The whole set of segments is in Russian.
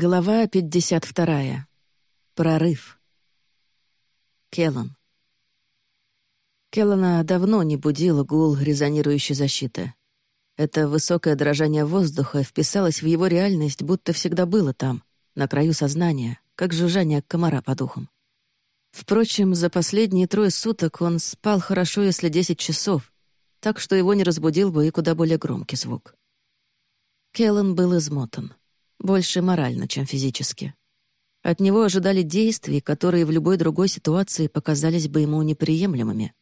Глава 52. Прорыв. Келлан. Келлана давно не будил гул резонирующей защиты. Это высокое дрожание воздуха вписалось в его реальность, будто всегда было там, на краю сознания, как жужжание комара по духам. Впрочем, за последние трое суток он спал хорошо, если десять часов, так что его не разбудил бы и куда более громкий звук. Келлан был измотан. Больше морально, чем физически. От него ожидали действий, которые в любой другой ситуации показались бы ему неприемлемыми.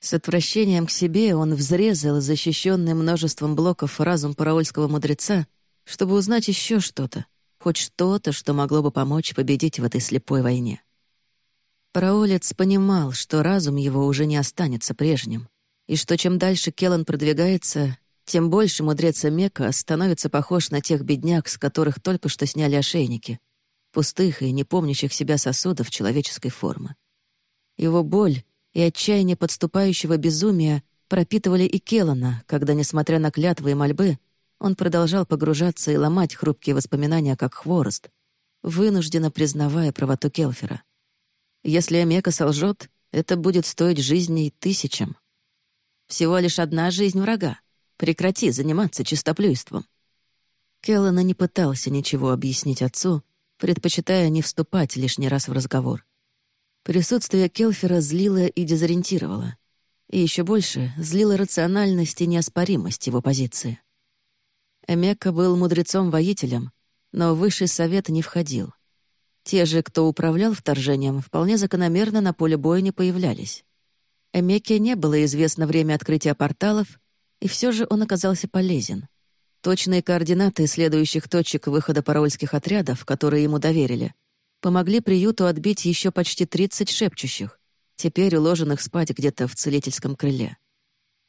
С отвращением к себе он взрезал защищенный множеством блоков разум параольского мудреца, чтобы узнать еще что-то, хоть что-то, что могло бы помочь победить в этой слепой войне. Параолец понимал, что разум его уже не останется прежним, и что чем дальше Келлан продвигается, тем больше мудрец Мека становится похож на тех бедняк, с которых только что сняли ошейники, пустых и не помнящих себя сосудов человеческой формы. Его боль и отчаяние подступающего безумия пропитывали и Келлана, когда, несмотря на клятвы и мольбы, он продолжал погружаться и ломать хрупкие воспоминания, как хворост, вынужденно признавая правоту Келфера. Если Амека солжет, это будет стоить жизней тысячам. Всего лишь одна жизнь врага. Прекрати заниматься чистоплюйством». Келлана не пытался ничего объяснить отцу, предпочитая не вступать лишний раз в разговор. Присутствие Келфера злило и дезориентировало. И еще больше злило рациональность и неоспоримость его позиции. Эмека был мудрецом-воителем, но в высший совет не входил. Те же, кто управлял вторжением, вполне закономерно на поле боя не появлялись. Эмеке не было известно время открытия порталов, и все же он оказался полезен. Точные координаты следующих точек выхода парольских отрядов, которые ему доверили, помогли приюту отбить еще почти 30 шепчущих, теперь уложенных спать где-то в целительском крыле.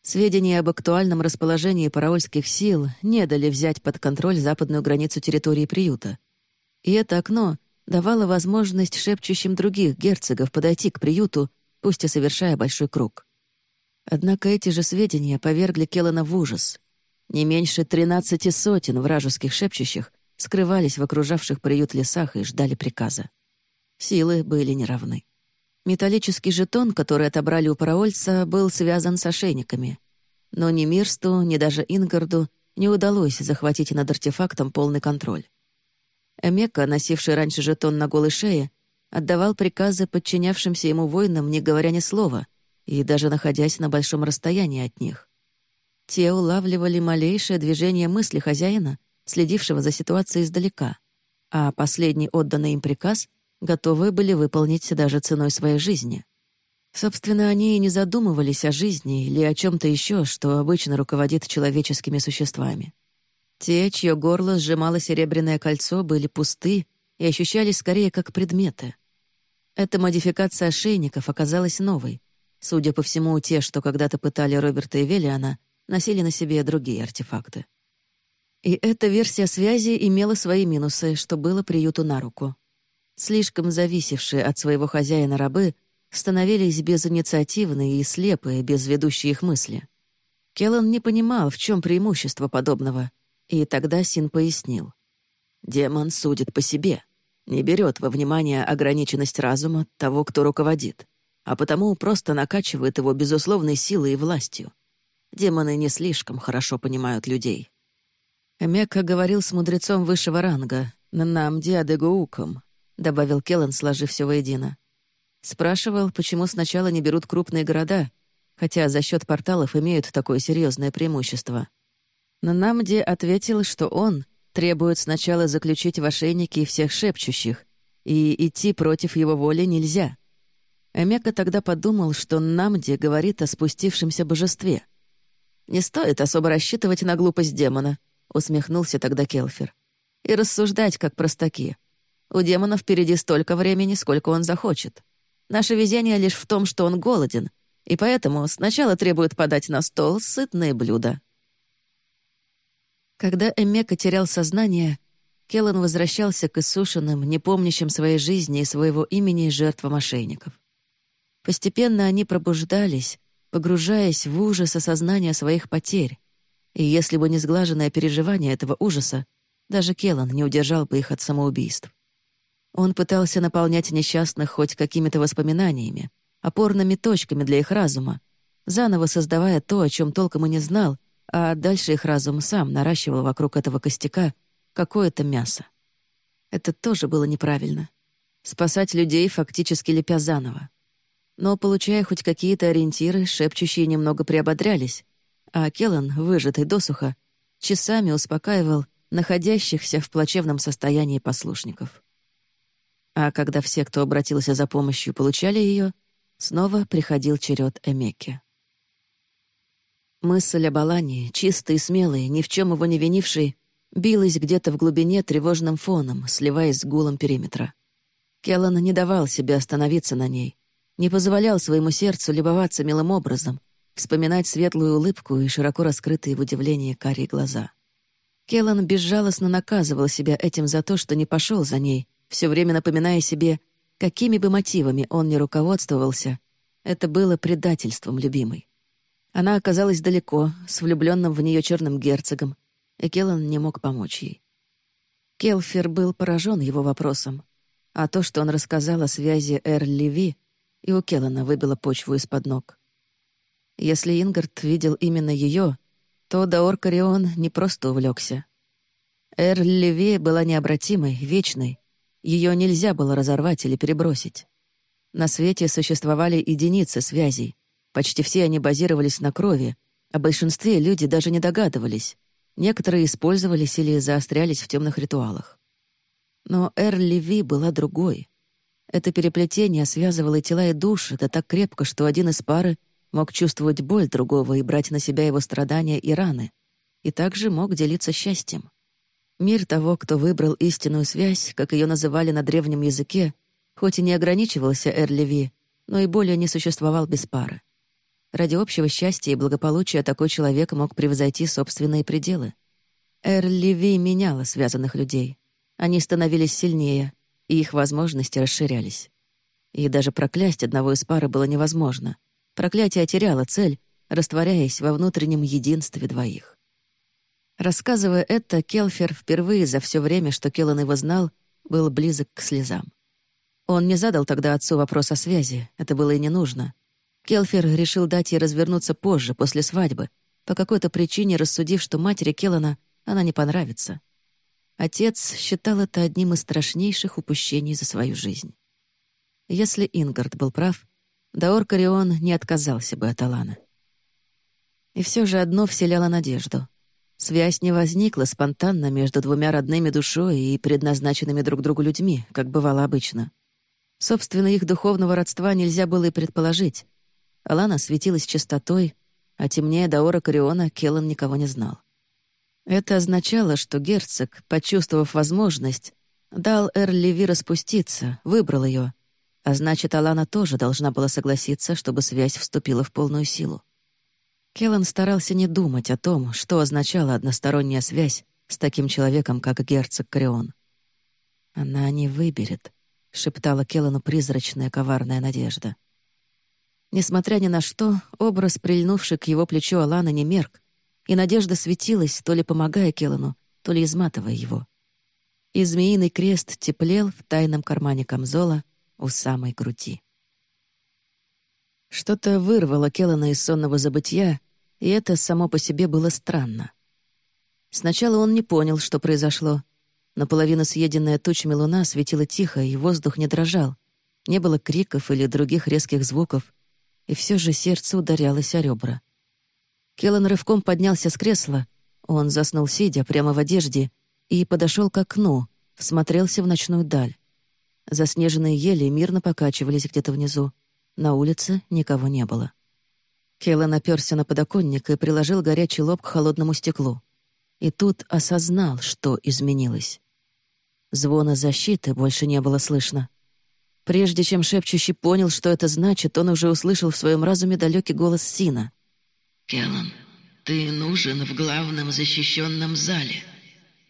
Сведения об актуальном расположении параольских сил не дали взять под контроль западную границу территории приюта. И это окно давало возможность шепчущим других герцогов подойти к приюту, пусть и совершая большой круг. Однако эти же сведения повергли Келлана в ужас. Не меньше тринадцати сотен вражеских шепчущих скрывались в окружавших приют лесах и ждали приказа. Силы были неравны. Металлический жетон, который отобрали у параольца, был связан с ошейниками. Но ни Мирсту, ни даже Ингарду не удалось захватить над артефактом полный контроль. Эмека, носивший раньше жетон на голой шее, отдавал приказы подчинявшимся ему воинам, не говоря ни слова, и даже находясь на большом расстоянии от них. Те улавливали малейшее движение мысли хозяина, следившего за ситуацией издалека, а последний отданный им приказ готовы были выполнить даже ценой своей жизни. Собственно, они и не задумывались о жизни или о чем то еще, что обычно руководит человеческими существами. Те, чье горло сжимало серебряное кольцо, были пусты и ощущались скорее как предметы. Эта модификация ошейников оказалась новой, Судя по всему, те, что когда-то пытали Роберта и Велиана, носили на себе другие артефакты. И эта версия связи имела свои минусы, что было приюту на руку. Слишком зависевшие от своего хозяина рабы становились безинициативные и слепые, без ведущей их мысли. Келлан не понимал, в чем преимущество подобного, и тогда Син пояснил. «Демон судит по себе, не берет во внимание ограниченность разума того, кто руководит а потому просто накачивает его безусловной силой и властью. Демоны не слишком хорошо понимают людей. Мекка говорил с мудрецом высшего ранга, Нанамди Адегоуком, добавил Келлан, сложив все воедино. Спрашивал, почему сначала не берут крупные города, хотя за счет порталов имеют такое серьезное преимущество. Нанамди ответил, что он требует сначала заключить в ошейники всех шепчущих, и идти против его воли нельзя — Эмека тогда подумал, что Намди говорит о спустившемся божестве. «Не стоит особо рассчитывать на глупость демона», — усмехнулся тогда Келфер. «И рассуждать, как простаки. У демона впереди столько времени, сколько он захочет. Наше везение лишь в том, что он голоден, и поэтому сначала требует подать на стол сытные блюда». Когда Эмека терял сознание, Келлан возвращался к иссушенным, не помнящим своей жизни и своего имени жертвам мошенников. Постепенно они пробуждались, погружаясь в ужас осознания своих потерь. И если бы не сглаженное переживание этого ужаса, Даже Келлан не удержал бы их от самоубийств. Он пытался наполнять несчастных хоть какими-то воспоминаниями, опорными точками для их разума, заново создавая то, о чем толком и не знал, а дальше их разум сам наращивал вокруг этого костяка какое-то мясо. Это тоже было неправильно. Спасать людей, фактически лепя заново. Но, получая хоть какие-то ориентиры, шепчущие немного приободрялись, а Келлан, выжатый досуха, часами успокаивал находящихся в плачевном состоянии послушников. А когда все, кто обратился за помощью, получали ее, снова приходил черед Эмеки. Мысль об Алане, чистой и смелой, ни в чем его не винившей, билась где-то в глубине тревожным фоном, сливаясь с гулом периметра. Келлан не давал себе остановиться на ней, не позволял своему сердцу любоваться милым образом, вспоминать светлую улыбку и широко раскрытые в удивлении карие глаза. Келлан безжалостно наказывал себя этим за то, что не пошел за ней, все время напоминая себе, какими бы мотивами он ни руководствовался, это было предательством любимой. Она оказалась далеко, с влюбленным в нее черным герцогом, и Келлан не мог помочь ей. Келфер был поражен его вопросом, а то, что он рассказал о связи Эр Леви, и у Келлана выбило почву из-под ног. Если Ингард видел именно ее, то Даор Карион не просто увлекся. Эр Леви была необратимой, вечной. Ее нельзя было разорвать или перебросить. На свете существовали единицы связей, Почти все они базировались на крови, о большинстве люди даже не догадывались. Некоторые использовались или заострялись в темных ритуалах. Но Эр Леви была другой. Это переплетение связывало тела и души, да так крепко, что один из пары мог чувствовать боль другого и брать на себя его страдания и раны, и также мог делиться счастьем. Мир того, кто выбрал истинную связь, как ее называли на древнем языке, хоть и не ограничивался Эр Леви, но и более не существовал без пары. Ради общего счастья и благополучия такой человек мог превзойти собственные пределы. Эрли Ви меняла связанных людей. Они становились сильнее, и их возможности расширялись. И даже проклясть одного из пары было невозможно. Проклятие теряло цель, растворяясь во внутреннем единстве двоих. Рассказывая это, Келфер впервые за все время, что Келлан его знал, был близок к слезам. Он не задал тогда отцу вопрос о связи, это было и не нужно. Келфер решил дать ей развернуться позже, после свадьбы, по какой-то причине рассудив, что матери Келлана она не понравится. Отец считал это одним из страшнейших упущений за свою жизнь. Если Ингард был прав, Даор Карион не отказался бы от Алана. И все же одно вселяло надежду. Связь не возникла спонтанно между двумя родными душой и предназначенными друг другу людьми, как бывало обычно. Собственно, их духовного родства нельзя было и предположить, Алана светилась чистотой, а темнее Даора Кориона Келлан никого не знал. Это означало, что герцог, почувствовав возможность, дал Эр-Леви распуститься, выбрал ее, а значит, Алана тоже должна была согласиться, чтобы связь вступила в полную силу. Келлан старался не думать о том, что означала односторонняя связь с таким человеком, как герцог Корион. «Она не выберет», — шептала Келлану призрачная коварная надежда. Несмотря ни на что, образ, прильнувший к его плечу Алана, не мерк, и надежда светилась, то ли помогая Келлану, то ли изматывая его. И змеиный крест теплел в тайном кармане камзола у самой груди. Что-то вырвало Келлана из сонного забытья, и это само по себе было странно. Сначала он не понял, что произошло. Наполовину съеденная тучами луна светила тихо, и воздух не дрожал. Не было криков или других резких звуков, и все же сердце ударялось о ребра. Келлан рывком поднялся с кресла, он заснул сидя прямо в одежде и подошел к окну, всмотрелся в ночную даль. Заснеженные ели мирно покачивались где-то внизу. На улице никого не было. Келлан оперся на подоконник и приложил горячий лоб к холодному стеклу. И тут осознал, что изменилось. Звона защиты больше не было слышно. Прежде чем шепчущий понял, что это значит, он уже услышал в своем разуме далекий голос Сина. «Келлан, ты нужен в главном защищенном зале.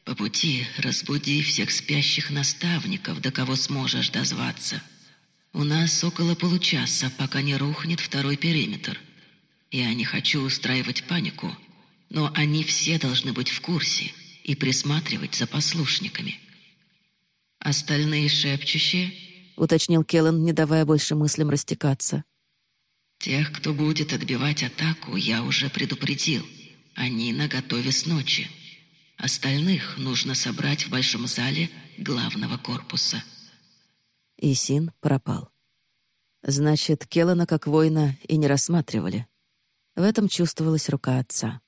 По пути разбуди всех спящих наставников, до кого сможешь дозваться. У нас около получаса, пока не рухнет второй периметр. Я не хочу устраивать панику, но они все должны быть в курсе, и присматривать за послушниками. Остальные шепчущие, уточнил Келлан, не давая больше мыслям растекаться. Тех, кто будет отбивать атаку, я уже предупредил. Они наготове с ночи. Остальных нужно собрать в большом зале главного корпуса. И Син пропал. Значит, Келлана как воина и не рассматривали. В этом чувствовалась рука отца.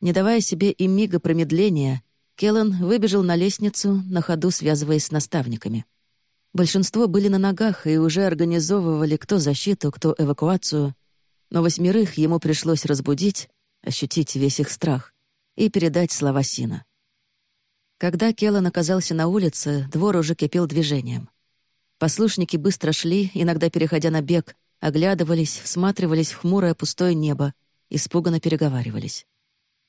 Не давая себе и мига промедления, Келлан выбежал на лестницу, на ходу связываясь с наставниками. Большинство были на ногах и уже организовывали кто защиту, кто эвакуацию, но восьмерых ему пришлось разбудить, ощутить весь их страх и передать слова Сина. Когда Келлан оказался на улице, двор уже кипел движением. Послушники быстро шли, иногда переходя на бег, оглядывались, всматривались в хмурое пустое небо, испуганно переговаривались.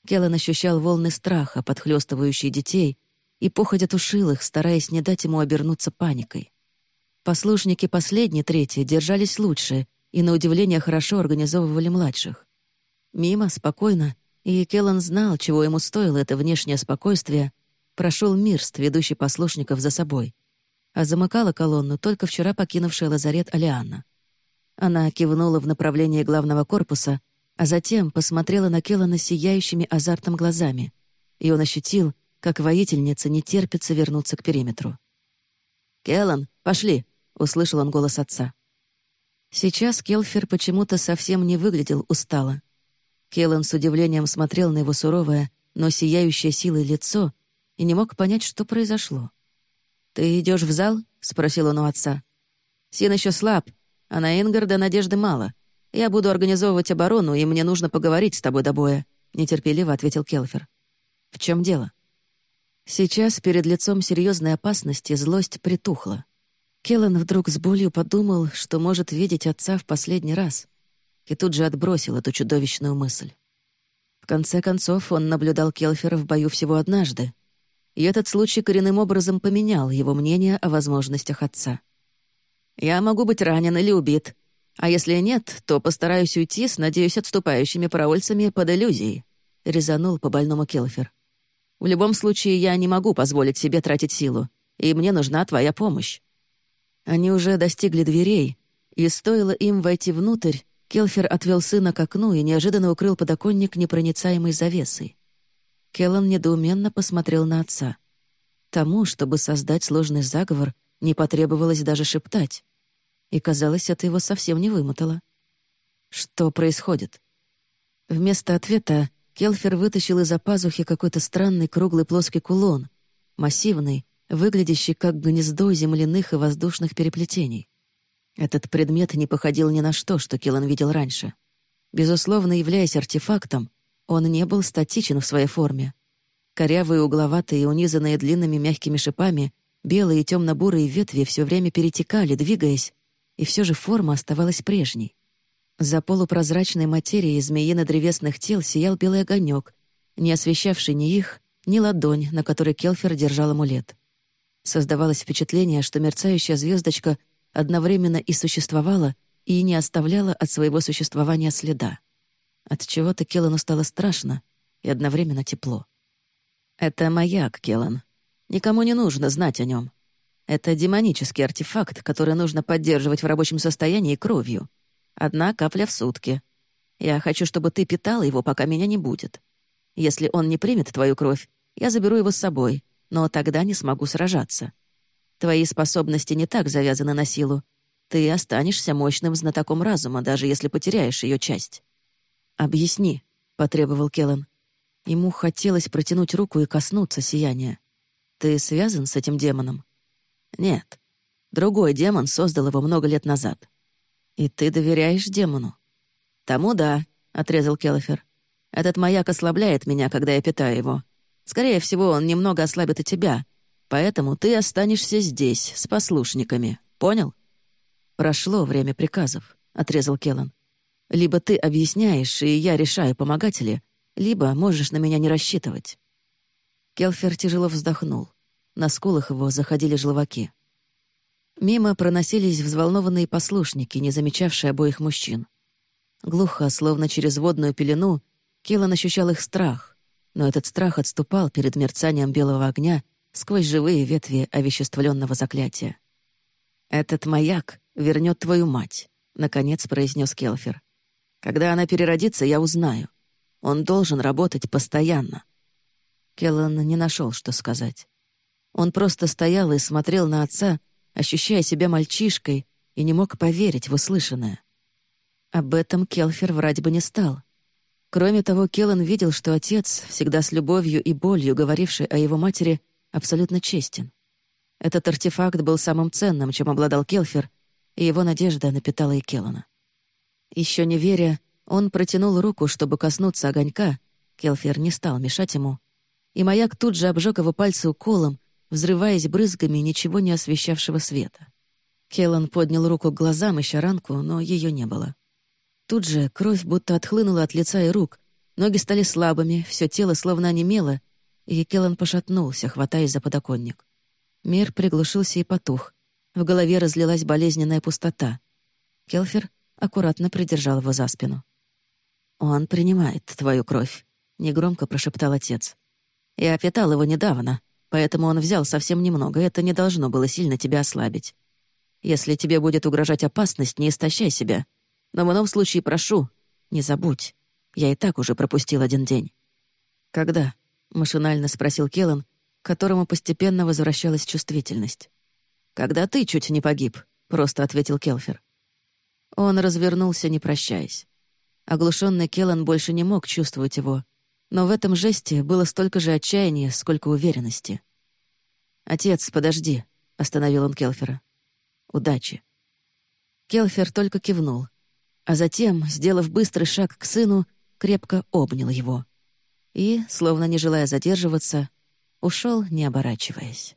Келлан ощущал волны страха, подхлёстывающие детей, и походя тушил их, стараясь не дать ему обернуться паникой. Послушники последние, третьи, держались лучше и, на удивление, хорошо организовывали младших. Мимо, спокойно, и Келлан знал, чего ему стоило это внешнее спокойствие, прошел Мирст, ведущий послушников за собой. А замыкала колонну только вчера покинувшая лазарет Алианна. Она кивнула в направлении главного корпуса, а затем посмотрела на Келлана сияющими азартом глазами, и он ощутил, как воительница не терпится вернуться к периметру. «Келлан, пошли!» — услышал он голос отца. Сейчас Келфер почему-то совсем не выглядел устало. Келлан с удивлением смотрел на его суровое, но сияющее силой лицо и не мог понять, что произошло. «Ты идешь в зал?» — спросил он у отца. «Син еще слаб, а на Ингарда надежды мало. Я буду организовывать оборону, и мне нужно поговорить с тобой до боя», — нетерпеливо ответил Келфер. «В чем дело?» Сейчас перед лицом серьезной опасности злость притухла. Келлан вдруг с болью подумал, что может видеть отца в последний раз, и тут же отбросил эту чудовищную мысль. В конце концов, он наблюдал Келфера в бою всего однажды, и этот случай коренным образом поменял его мнение о возможностях отца. «Я могу быть ранен или убит, а если нет, то постараюсь уйти с, надеюсь, отступающими паровольцами под иллюзией», — резанул по больному Келфер. «В любом случае, я не могу позволить себе тратить силу, и мне нужна твоя помощь». Они уже достигли дверей, и стоило им войти внутрь, Келфер отвел сына к окну и неожиданно укрыл подоконник непроницаемой завесой. Келлан недоуменно посмотрел на отца. Тому, чтобы создать сложный заговор, не потребовалось даже шептать. И, казалось, это его совсем не вымотало. Что происходит? Вместо ответа Келфер вытащил из-за пазухи какой-то странный круглый плоский кулон, массивный, выглядящий как гнездо земляных и воздушных переплетений. Этот предмет не походил ни на что, что Келлан видел раньше. Безусловно, являясь артефактом, он не был статичен в своей форме. Корявые, угловатые унизанные длинными мягкими шипами, белые и темно-бурые ветви все время перетекали, двигаясь, и все же форма оставалась прежней. За полупрозрачной материей змеино-древесных тел сиял белый огонек, не освещавший ни их, ни ладонь, на которой Келфер держал амулет. Создавалось впечатление, что мерцающая звездочка одновременно и существовала, и не оставляла от своего существования следа. От чего-то Келлану стало страшно и одновременно тепло. «Это маяк, Келлан. Никому не нужно знать о нем. Это демонический артефакт, который нужно поддерживать в рабочем состоянии кровью. Одна капля в сутки. Я хочу, чтобы ты питал его, пока меня не будет. Если он не примет твою кровь, я заберу его с собой, но тогда не смогу сражаться. Твои способности не так завязаны на силу. Ты останешься мощным знатоком разума, даже если потеряешь ее часть. «Объясни», — потребовал Келлан. Ему хотелось протянуть руку и коснуться сияния. «Ты связан с этим демоном?» «Нет. Другой демон создал его много лет назад». «И ты доверяешь демону?» «Тому да», — отрезал Келлифер. «Этот маяк ослабляет меня, когда я питаю его. Скорее всего, он немного ослабит и тебя. Поэтому ты останешься здесь, с послушниками. Понял?» «Прошло время приказов», — отрезал Келлан. «Либо ты объясняешь, и я решаю, помогать ли, либо можешь на меня не рассчитывать». Келфер тяжело вздохнул. На скулах его заходили желваки. Мимо проносились взволнованные послушники, не замечавшие обоих мужчин. Глухо, словно через водную пелену, Келлан ощущал их страх, но этот страх отступал перед мерцанием белого огня сквозь живые ветви овеществленного заклятия. «Этот маяк вернет твою мать», — наконец произнес Келфер. «Когда она переродится, я узнаю. Он должен работать постоянно». Келлан не нашел, что сказать. Он просто стоял и смотрел на отца, ощущая себя мальчишкой, и не мог поверить в услышанное. Об этом Келфер врать бы не стал. Кроме того, Келлан видел, что отец, всегда с любовью и болью говоривший о его матери, абсолютно честен. Этот артефакт был самым ценным, чем обладал Келфер, и его надежда напитала и Келлана. Еще не веря, он протянул руку, чтобы коснуться огонька, Келфер не стал мешать ему, и маяк тут же обжег его пальцы уколом, взрываясь брызгами ничего не освещавшего света. Келлан поднял руку к глазам, ища ранку, но ее не было. Тут же кровь будто отхлынула от лица и рук, ноги стали слабыми, все тело словно онемело, и Келлан пошатнулся, хватаясь за подоконник. Мир приглушился и потух. В голове разлилась болезненная пустота. Келфер аккуратно придержал его за спину. «Он принимает твою кровь», — негромко прошептал отец. «Я питал его недавно, поэтому он взял совсем немного, это не должно было сильно тебя ослабить. Если тебе будет угрожать опасность, не истощай себя. Но в ином случае прошу, не забудь. Я и так уже пропустил один день». «Когда?» — машинально спросил Келлан, которому постепенно возвращалась чувствительность. «Когда ты чуть не погиб», — просто ответил Келфер. Он развернулся, не прощаясь. Оглушенный Келлан больше не мог чувствовать его, но в этом жесте было столько же отчаяния, сколько уверенности. «Отец, подожди», — остановил он Келфера. «Удачи». Келфер только кивнул, а затем, сделав быстрый шаг к сыну, крепко обнял его. И, словно не желая задерживаться, ушел, не оборачиваясь.